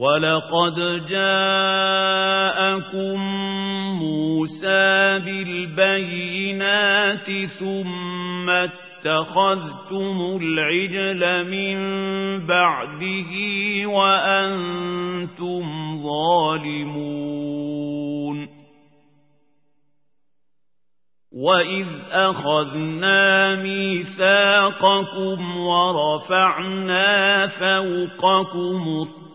ولقد جاءكم موسى بالبينات ثم اتخذتم العجل من بعده وأنتم ظالمون وإذ أخذنا ميثاقكم ورفعنا فوقكم الطور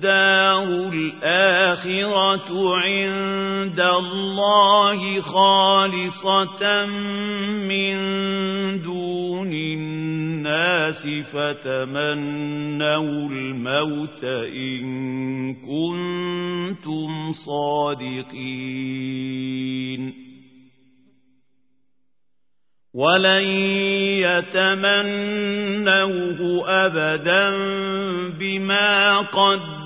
الدار الآخرة عند الله خالصة من دون الناس فتمنوا الموت إن كنتم صادقين. ولن يتمنوه أبدا بما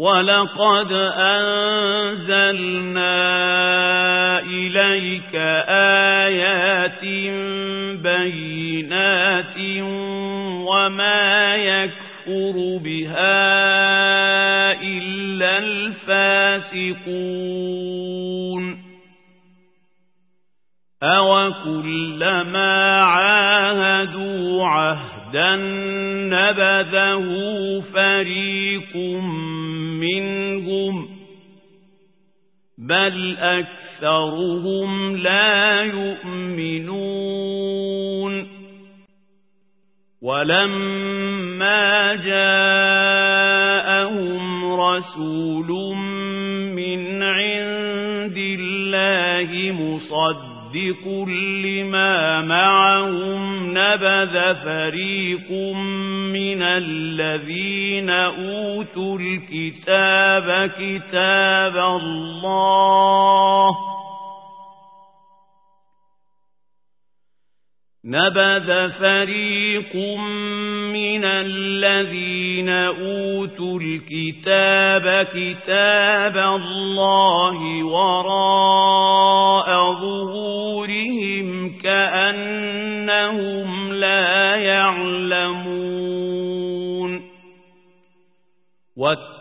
ولقد أنزلنا إليك آيات بينات وما يكفر بها إلا الفاسقون أوكلما عاهدوا عهدا نبذه فريق منهم بل أكثرهم لا يؤمنون ولما جاءهم رسول من عند الله مصدق مصدق لما معهم نبذ فريق من الذين أوتوا الكتاب كتاب الله نبذ فريق من الذين أوتوا الكتاب كتاب الله وراء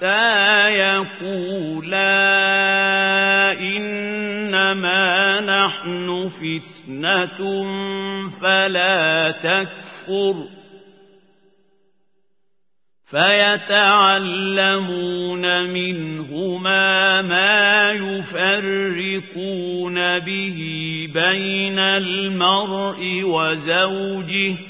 حتى يقولا إنما نحن فتنة فلا تكفر فيتعلمون منهما ما يفرقون به بين المرء وزوجه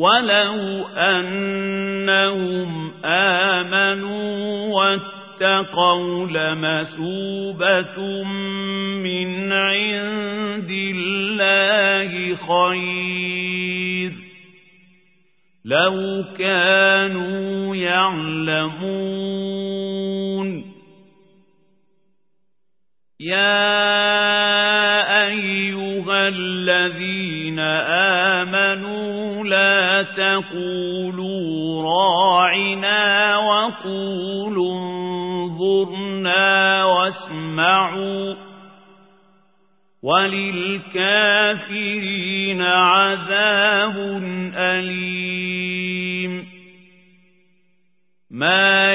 ولو أنهم آمنوا واتقوا لمثوبة من عند الله خير لو كانوا يعلمون يا أيها الذين تقولوا راعنا وقولوا انظرنا واسمعوا وللكافرين عذاب أليم ما